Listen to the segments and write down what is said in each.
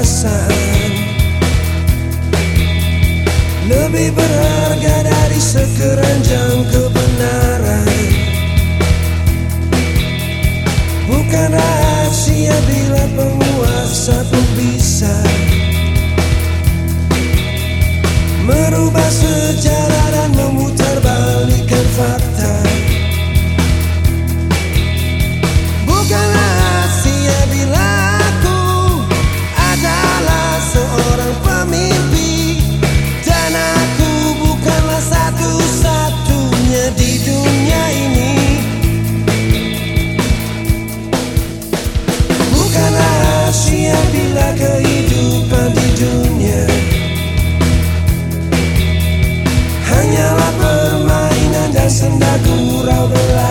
perasaan Lebih berharga dari sekeranjang kebenaran. Bukan rahasia bila penguasa pun bisa Merubah sejarah dan memutarbalikkan fakta. Senda gurau belah.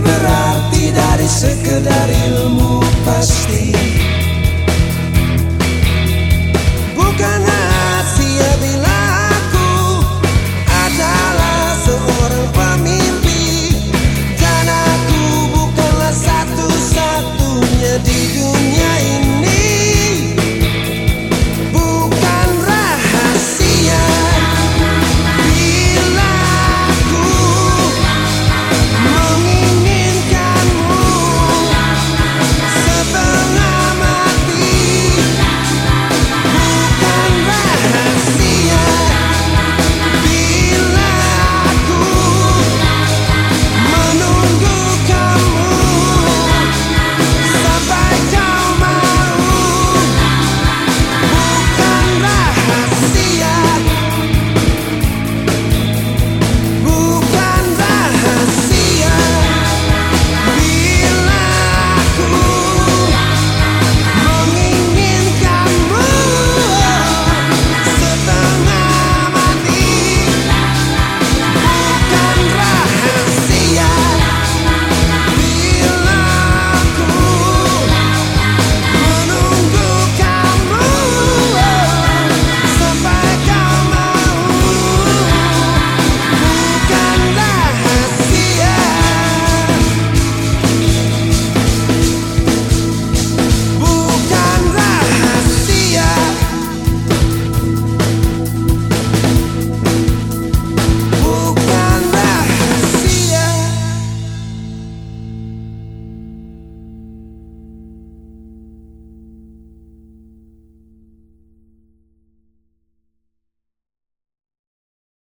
berarti dari sekedar ilmu pasti.